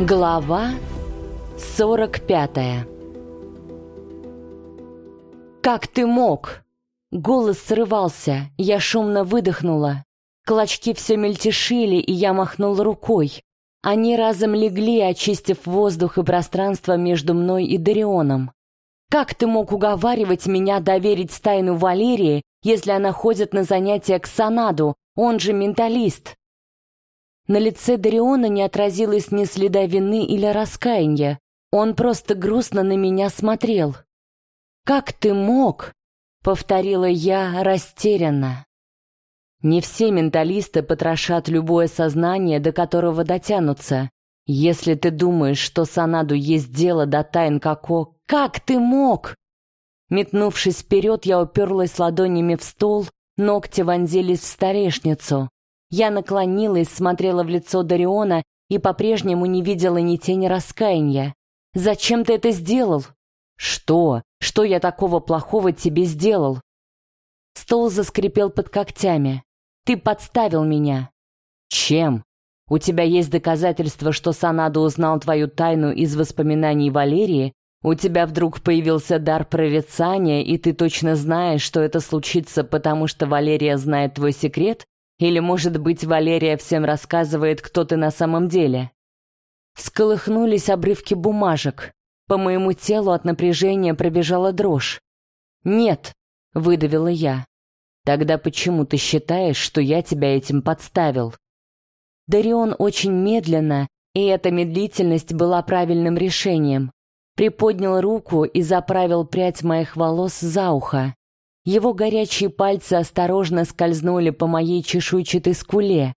Глава 45 «Как ты мог?» Голос срывался, я шумно выдохнула. Клочки все мельтешили, и я махнул рукой. Они разом легли, очистив воздух и пространство между мной и Дарионом. «Как ты мог уговаривать меня доверить тайну Валерии, если она ходит на занятия к Санаду, он же менталист?» На лице Дариона не отразилось ни следа вины или раскаяния. Он просто грустно на меня смотрел. «Как ты мог?» — повторила я растерянно. Не все менталисты потрошат любое сознание, до которого дотянутся. Если ты думаешь, что Санаду есть дело до тайн Како, как ты мог? Метнувшись вперед, я уперлась ладонями в стол, ногти вонзились в столешницу. Я наклонилась, смотрела в лицо Дариона и по-прежнему не видела ни тени раскаяния. «Зачем ты это сделал?» «Что? Что я такого плохого тебе сделал?» Стол заскрипел под когтями. «Ты подставил меня». «Чем? У тебя есть доказательства, что Санадо узнал твою тайну из воспоминаний Валерии? У тебя вдруг появился дар прорицания, и ты точно знаешь, что это случится, потому что Валерия знает твой секрет? Или, может быть, Валерия всем рассказывает, кто ты на самом деле? Всколыхнулись обрывки бумажек. По моему телу от напряжения пробежала дрожь. «Нет», — выдавила я. «Тогда почему ты считаешь, что я тебя этим подставил?» Дарион очень медленно, и эта медлительность была правильным решением. Приподнял руку и заправил прядь моих волос за ухо. Его горячие пальцы осторожно скользнули по моей чешуйчатой скуле.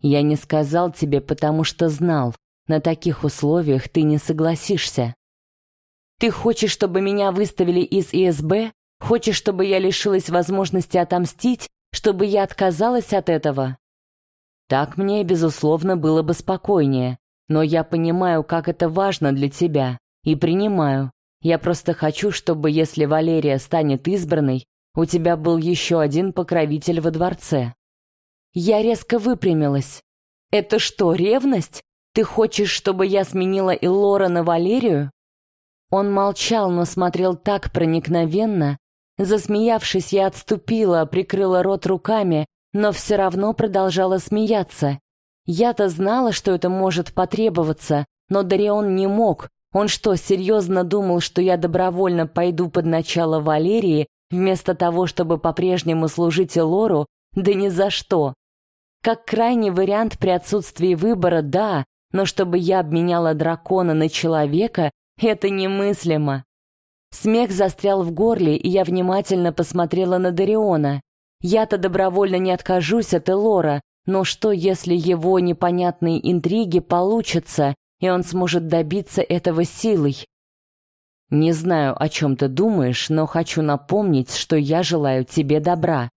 «Я не сказал тебе, потому что знал. На таких условиях ты не согласишься. Ты хочешь, чтобы меня выставили из ИСБ? Хочешь, чтобы я лишилась возможности отомстить? Чтобы я отказалась от этого?» Так мне, безусловно, было бы спокойнее. Но я понимаю, как это важно для тебя. И принимаю. Я просто хочу, чтобы, если Валерия станет избранной, у тебя был еще один покровитель во дворце. Я резко выпрямилась. Это что, ревность? Ты хочешь, чтобы я сменила Илора на Валерию? Он молчал, но смотрел так проникновенно. Засмеявшись, я отступила, прикрыла рот руками, но все равно продолжала смеяться. Я-то знала, что это может потребоваться, но Дарион не мог, он что, серьезно думал, что я добровольно пойду под начало Валерии, вместо того, чтобы по-прежнему служить Элору? Да ни за что. Как крайний вариант при отсутствии выбора, да, но чтобы я обменяла дракона на человека, это немыслимо. Смех застрял в горле, и я внимательно посмотрела на Дариона. Я-то добровольно не откажусь от Элора, но что, если его непонятные интриги получатся, и он сможет добиться этого силой. Не знаю, о чем ты думаешь, но хочу напомнить, что я желаю тебе добра.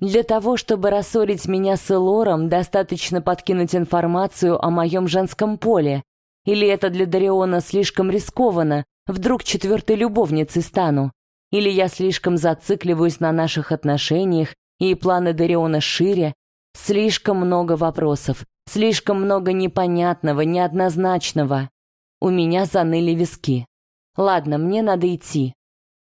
Для того, чтобы рассорить меня с Элором, достаточно подкинуть информацию о моем женском поле. Или это для Дариона слишком рискованно, вдруг четвертой любовницей стану. Или я слишком зацикливаюсь на наших отношениях, и планы Дариона шире. Слишком много вопросов, Слишком много непонятного, неоднозначного. У меня заныли виски. Ладно, мне надо идти.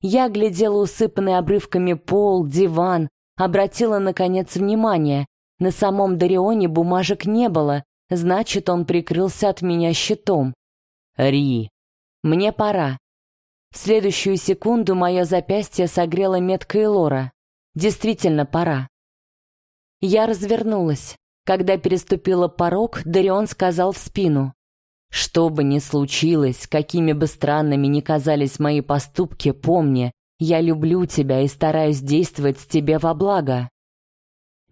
Я глядела усыпанный обрывками пол, диван, обратила, наконец, внимание. На самом Дарионе бумажек не было, значит, он прикрылся от меня щитом. Ри, мне пора. В следующую секунду мое запястье согрело метка Элора. Действительно, пора. Я развернулась. Когда переступила порог, Дарион сказал в спину. «Что бы ни случилось, какими бы странными ни казались мои поступки, помни, я люблю тебя и стараюсь действовать с тебе во благо».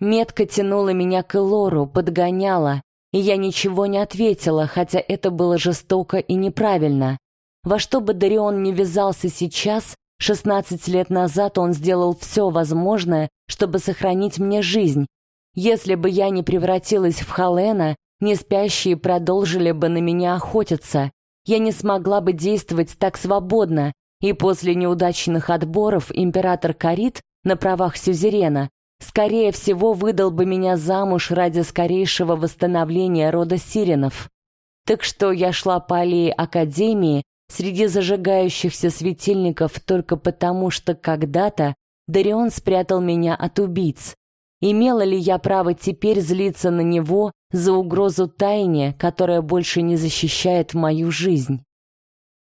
Метка тянула меня к Элору, подгоняла, и я ничего не ответила, хотя это было жестоко и неправильно. Во что бы Дарион не ввязался сейчас, 16 лет назад он сделал все возможное, чтобы сохранить мне жизнь, если бы я не превратилась в Халена, неспящие продолжили бы на меня охотиться. Я не смогла бы действовать так свободно, и после неудачных отборов император Карит на правах сюзерена скорее всего выдал бы меня замуж ради скорейшего восстановления рода Сиренов. Так что я шла по аллее Академии среди зажигающихся светильников только потому, что когда-то Дарион спрятал меня от убийц. Имела ли я право теперь злиться на него за угрозу тайне, которая больше не защищает мою жизнь?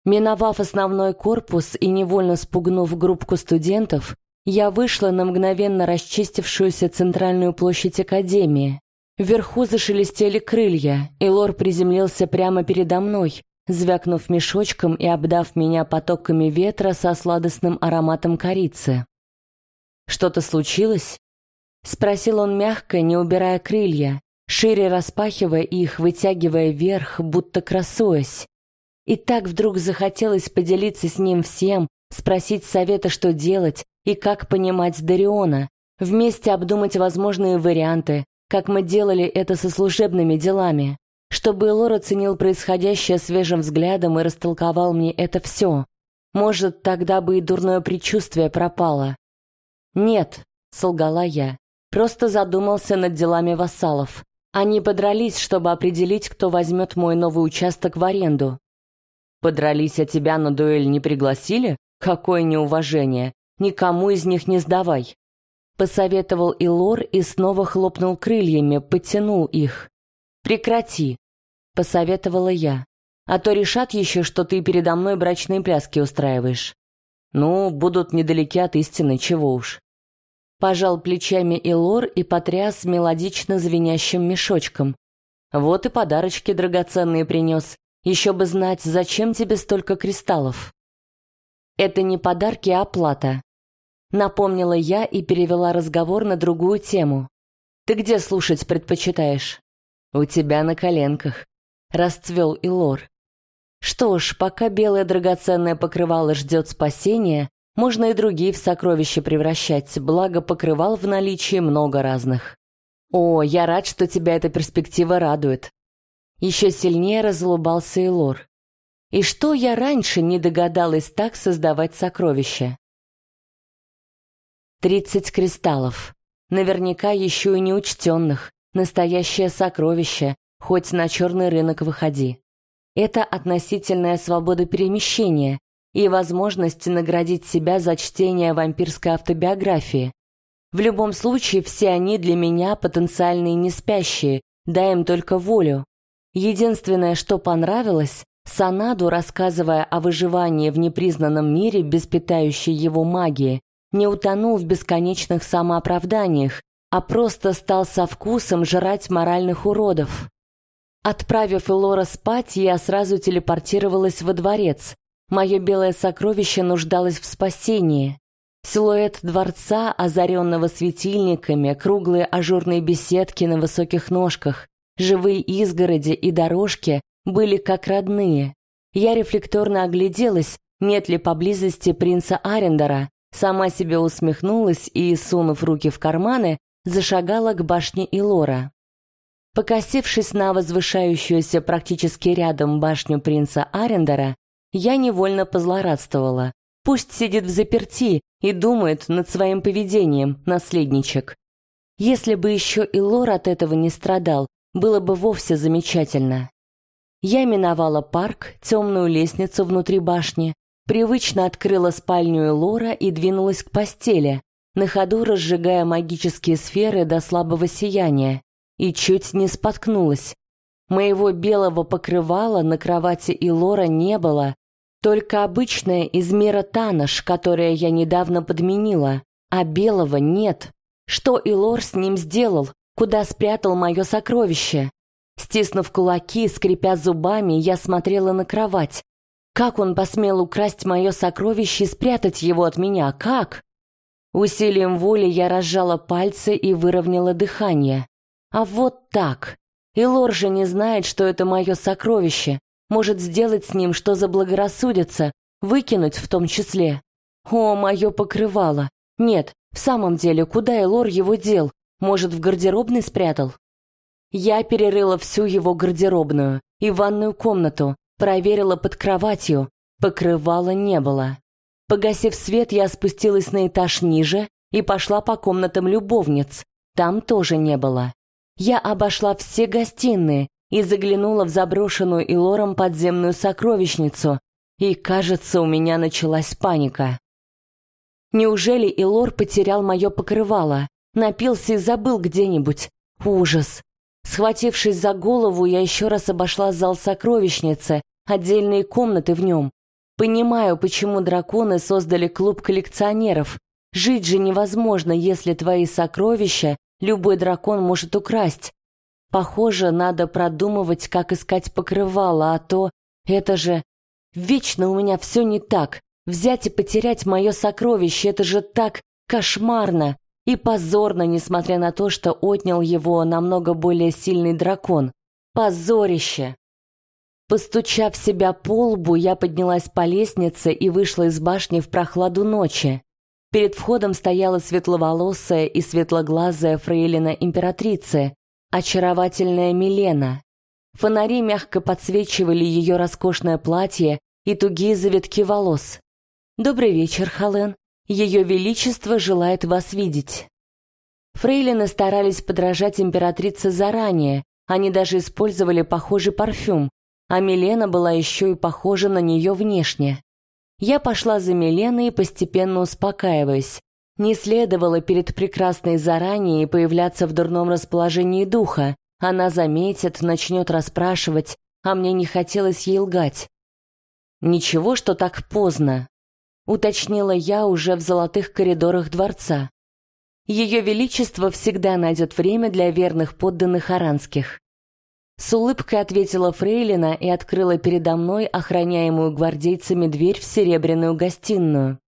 Миновав основной корпус и невольно спугнув группку студентов, я вышла на мгновенно расчистившуюся центральную площадь Академии. Вверху зашелестели крылья, и Лор приземлился прямо передо мной, звякнув мешочком и обдав меня потоками ветра со сладостным ароматом корицы. «Что-то случилось?» — спросил он мягко, не убирая крылья, шире распахивая их, вытягивая вверх, будто красуясь. И так вдруг захотелось поделиться с ним всем, спросить совета, что делать и как понимать Дариона, вместе обдумать возможные варианты, как мы делали это со служебными делами, чтобы Лор оценил происходящее свежим взглядом и растолковал мне это все. Может, тогда бы и дурное предчувствие пропало. «Нет», — солгала я, — «просто задумался над делами вассалов. Они подрались, чтобы определить, кто возьмет мой новый участок в аренду». «Подрались, а тебя на дуэль не пригласили? Какое неуважение! Никому из них не сдавай!» Посоветовал Илор и снова хлопнул крыльями, подтянул их. «Прекрати!» — посоветовала я. «А то решат еще, что ты передо мной брачные пляски устраиваешь. Ну, будут недалеки от истины, чего уж». Пожал плечами Илор и потряс мелодично звенящим мешочком. «Вот и подарочки драгоценные принес. Еще бы знать, зачем тебе столько кристаллов». «Это не подарки, а оплата», Напомнила я и перевела разговор на другую тему. «Ты где слушать предпочитаешь?» «У тебя на коленках», — расцвел Илор. «Что ж, пока белое драгоценное покрывало ждет спасения, можно и другие в сокровища превращать, благо покрывал в наличии много разных. О, я рад, что тебя эта перспектива радует». Еще сильнее разулыбался Илор. «И что я раньше не догадалась так создавать сокровища?» Тридцать кристаллов. Наверняка еще и неучтенных. Настоящее сокровище, хоть на черный рынок выходи. Это относительная свобода перемещения и возможность наградить себя за чтение вампирской автобиографии. В любом случае, все они для меня потенциальные неспящие, дай им только волю. Единственное, что понравилось, Санаду, рассказывая о выживании в непризнанном мире без питающей его магии, не утонул в бесконечных самооправданиях, а просто стал со вкусом жрать моральных уродов. Отправив Элора спать, я сразу телепортировалась во дворец. Мое белое сокровище нуждалось в спасении. Силуэт дворца, озаренного светильниками, круглые ажурные беседки на высоких ножках, живые изгороди и дорожки были как родные. Я рефлекторно огляделась, нет ли поблизости принца Арендера, Сама себе усмехнулась и, сунув руки в карманы, зашагала к башне Илора. Покосившись на возвышающуюся практически рядом башню принца Арендера, я невольно позлорадствовала. Пусть сидит в заперти и думает над своим поведением, наследничек. Если бы еще Илор от этого не страдал, было бы вовсе замечательно. Я миновала парк, темную лестницу внутри башни, Привычно открыла спальню Лора и двинулась к постели, на ходу разжигая магические сферы до слабого сияния, и чуть не споткнулась. Моего белого покрывала на кровати Илора не было, только обычное из мира Танош, которое я недавно подменила, а белого нет. Что Илор с ним сделал? Куда спрятал мое сокровище? Стиснув кулаки, скрипя зубами, я смотрела на кровать. Как он посмел украсть мое сокровище и спрятать его от меня? Как? Усилием воли я разжала пальцы и выровняла дыхание. А вот так. И Лор же не знает, что это мое сокровище. Может сделать с ним, что заблагорассудится, выкинуть в том числе. О, мое покрывало. Нет, в самом деле, куда Элор его дел? Может, в гардеробной спрятал? Я перерыла всю его гардеробную и ванную комнату, Проверила под кроватью, покрывала не было. Погасив свет, я спустилась на этаж ниже и пошла по комнатам любовниц. Там тоже не было. Я обошла все гостиные, и заглянула в заброшенную Илором подземную сокровищницу, и, кажется, у меня началась паника. Неужели Илор потерял мое покрывало, напился и забыл где-нибудь? Ужас! Схватившись за голову, я еще раз обошла зал сокровищницы, отдельные комнаты в нем. Понимаю, почему драконы создали клуб коллекционеров. Жить же невозможно, если твои сокровища любой дракон может украсть. Похоже, надо продумывать, как искать покрывало, а то это же... Вечно у меня все не так. Взять и потерять мое сокровище — это же так кошмарно и позорно, несмотря на то, что отнял его намного более сильный дракон. Позорище! Постучав себя по лбу, я поднялась по лестнице и вышла из башни в прохладу ночи. Перед входом стояла светловолосая и светлоглазая фрейлина императрицы, очаровательная Милена. Фонари мягко подсвечивали ее роскошное платье и тугие завитки волос. «Добрый вечер, Хален. Ее Величество желает вас видеть». Фрейлины старались подражать императрице заранее, они даже использовали похожий парфюм, а Милена была еще и похожа на нее внешне. Я пошла за Миленой, постепенно успокаиваясь. Не следовало перед прекрасной заранее появляться в дурном расположении духа. Она заметит, начнет расспрашивать, а мне не хотелось ей лгать. «Ничего, что так поздно», — уточнила я уже в золотых коридорах дворца. Ее Величество всегда найдет время для верных подданных аранских. С улыбкой ответила Фрейлина и открыла передо мной охраняемую гвардейцами дверь в серебряную гостиную.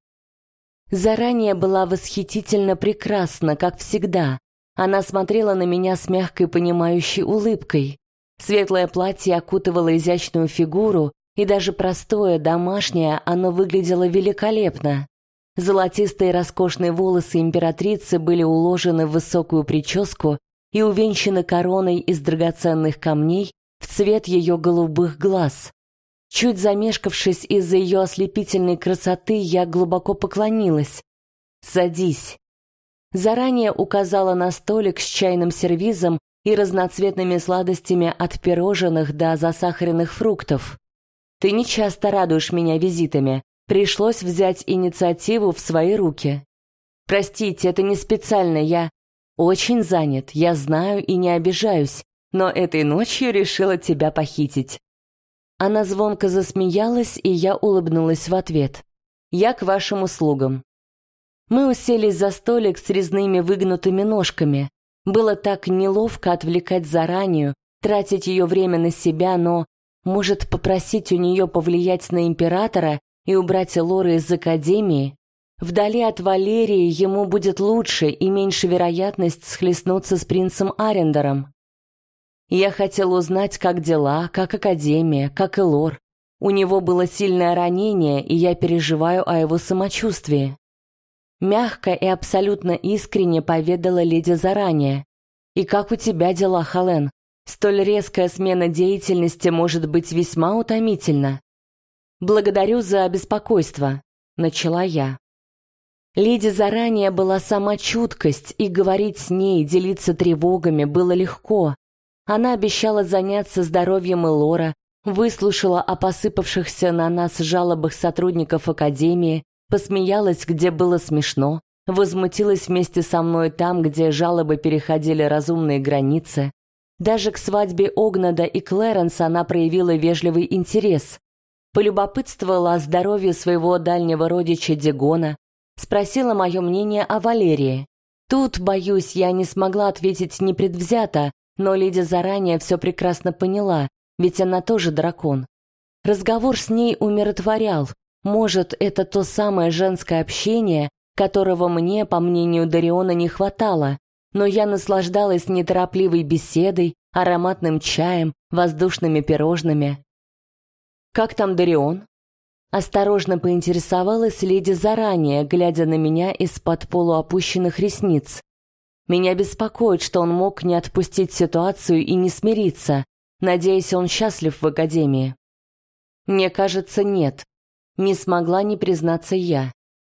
Заранее была восхитительно прекрасна, как всегда. Она смотрела на меня с мягкой понимающей улыбкой. Светлое платье окутывало изящную фигуру, и даже простое, домашнее, оно выглядело великолепно. Золотистые роскошные волосы императрицы были уложены в высокую прическу и увенчаны короной из драгоценных камней в цвет ее голубых глаз. Чуть замешкавшись из-за ее ослепительной красоты, я глубоко поклонилась. «Садись». Заранее указала на столик с чайным сервизом и разноцветными сладостями от пирожных до засахаренных фруктов. Ты не часто радуешь меня визитами. Пришлось взять инициативу в свои руки. Простите, это не специально, я очень занят, я знаю и не обижаюсь, но этой ночью решила тебя похитить. Она звонко засмеялась, и я улыбнулась в ответ. Я к вашим услугам. Мы уселись за столик с резными выгнутыми ножками. Было так неловко отвлекать заранее, тратить ее время на себя, но, может, попросить у нее повлиять на императора и убрать Лоры из академии? Вдали от Валерии ему будет лучше и меньше вероятность схлестнуться с принцем Арендером. Я хотел узнать, как дела, как Академия, как Элор. У него было сильное ранение, и я переживаю о его самочувствии. Мягко и абсолютно искренне поведала леди заранее. «И как у тебя дела, Хален? Столь резкая смена деятельности может быть весьма утомительна». «Благодарю за беспокойство», — начала я. Леди заранее была сама чуткость, и говорить с ней, делиться тревогами было легко. Она обещала заняться здоровьем Элора, выслушала о посыпавшихся на нас жалобах сотрудников Академии, посмеялась, где было смешно, возмутилась вместе со мной там, где жалобы переходили разумные границы. Даже к свадьбе Огнада и Клэренса она проявила вежливый интерес. Полюбопытствовала о здоровье своего дальнего родича Дегона, спросила мое мнение о Валерии. Тут, боюсь, я не смогла ответить непредвзято, но леди заранее все прекрасно поняла, ведь она тоже дракон. Разговор с ней умиротворял. Может, это то самое женское общение, которого мне, по мнению Дариона, не хватало, но я наслаждалась неторопливой беседой, ароматным чаем, воздушными пирожными. «Как там Дарион?» Осторожно поинтересовалась леди заранее, глядя на меня из-под полуопущенных ресниц. Меня беспокоит, что он мог не отпустить ситуацию и не смириться. Надеюсь, он счастлив в академии. Мне кажется, нет. Не смогла не признаться я.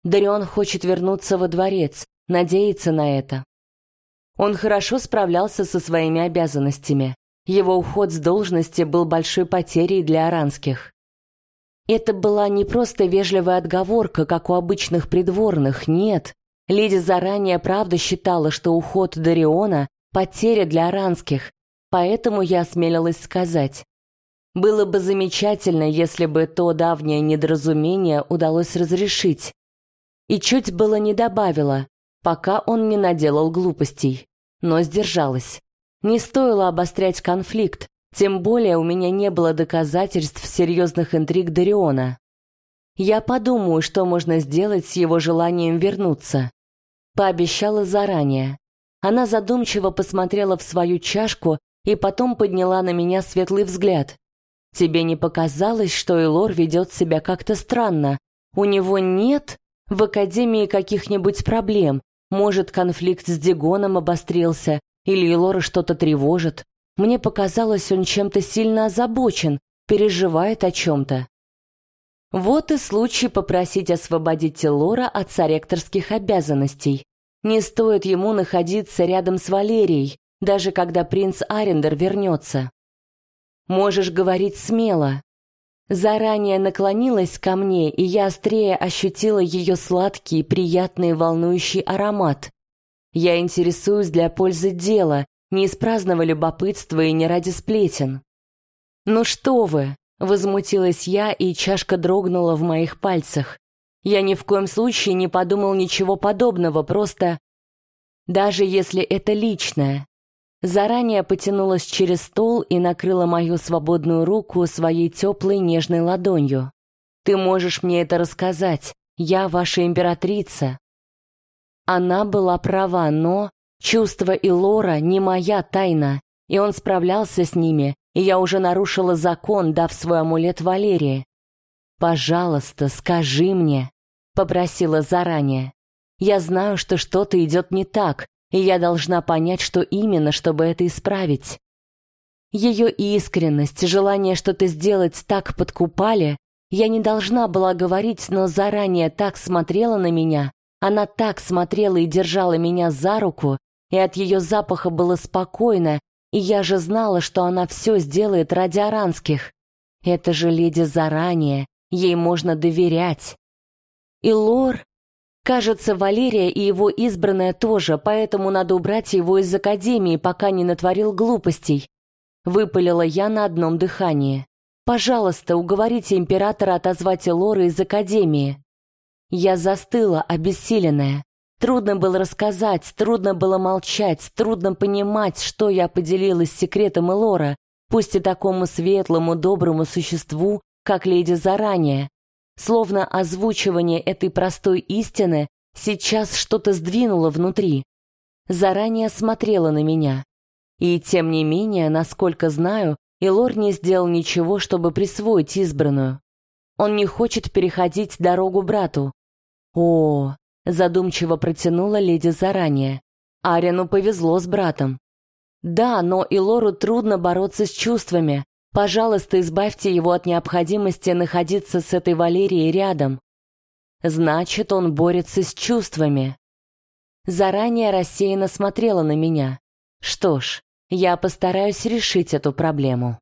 Дарион хочет вернуться во дворец, надеется на это. Он хорошо справлялся со своими обязанностями. Его уход с должности был большой потерей для аранских. Это была не просто вежливая отговорка, как у обычных придворных, нет. Леди заранее правда считала, что уход Дариона — потеря для аранских, поэтому я осмелилась сказать. Было бы замечательно, если бы то давнее недоразумение удалось разрешить. И чуть было не добавила, пока он не наделал глупостей, но сдержалась. Не стоило обострять конфликт, тем более у меня не было доказательств серьезных интриг Дариона. Я подумаю, что можно сделать с его желанием вернуться. Пообещала заранее. Она задумчиво посмотрела в свою чашку и потом подняла на меня светлый взгляд. «Тебе не показалось, что Элор ведет себя как-то странно? У него нет в Академии каких-нибудь проблем? Может, конфликт с Дигоном обострился, или Лора что-то тревожит. Мне показалось, он чем-то сильно озабочен, переживает о чем-то. Вот и случай попросить освободить Лора от соректорских обязанностей. Не стоит ему находиться рядом с Валерией, даже когда принц Арендер вернется. Можешь говорить смело. Заранее наклонилась ко мне, и я острее ощутила ее сладкий, приятный, волнующий аромат. Я интересуюсь для пользы дела, не из праздного любопытства и не ради сплетен. «Ну что вы!» — возмутилась я, и чашка дрогнула в моих пальцах. Я ни в коем случае не подумал ничего подобного, просто... Даже если это личное. Заранее потянулась через стол и накрыла мою свободную руку своей теплой нежной ладонью. «Ты можешь мне это рассказать. Я ваша императрица. Она была права, но чувства Илора не моя тайна, и он справлялся с ними, и я уже нарушила закон, дав свой амулет Валерии. «Пожалуйста, скажи мне», — попросила заранее. «Я знаю, что что-то идет не так, и я должна понять, что именно, чтобы это исправить». Ее искренность, желание что-то сделать так подкупали, я не должна была говорить, но заранее так смотрела на меня, она так смотрела и держала меня за руку, и от ее запаха было спокойно, и я же знала, что она все сделает ради аранских. Это же леди заранее, ей можно доверять. И Лор... Кажется, Валерия и его избранная тоже, поэтому надо убрать его из академии, пока не натворил глупостей. Выпалила я на одном дыхании. Пожалуйста, уговорите императора отозвать Элора из академии. Я застыла, обессиленная. Трудно было рассказать, трудно было молчать, трудно понимать, что я поделилась секретом Элора, пусть и такому светлому, доброму существу, как леди заранее. Словно озвучивание этой простой истины сейчас что-то сдвинуло внутри. Заранее смотрела на меня. И тем не менее, насколько знаю, Элор не сделал ничего, чтобы присвоить избранную. Он не хочет переходить дорогу брату, «О!» — задумчиво протянула леди заранее. Арину повезло с братом. «Да, но и Лору трудно бороться с чувствами. Пожалуйста, избавьте его от необходимости находиться с этой Валерией рядом. Значит, он борется с чувствами. Заранее рассеянно смотрела на меня. Что ж, я постараюсь решить эту проблему.